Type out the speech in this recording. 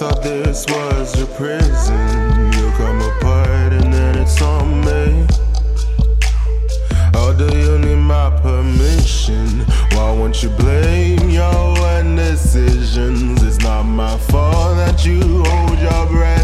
thought this was your prison. You come apart and then it's on me. How do you need my permission? Why won't you blame your indecisions? It's not my fault that you hold your breath.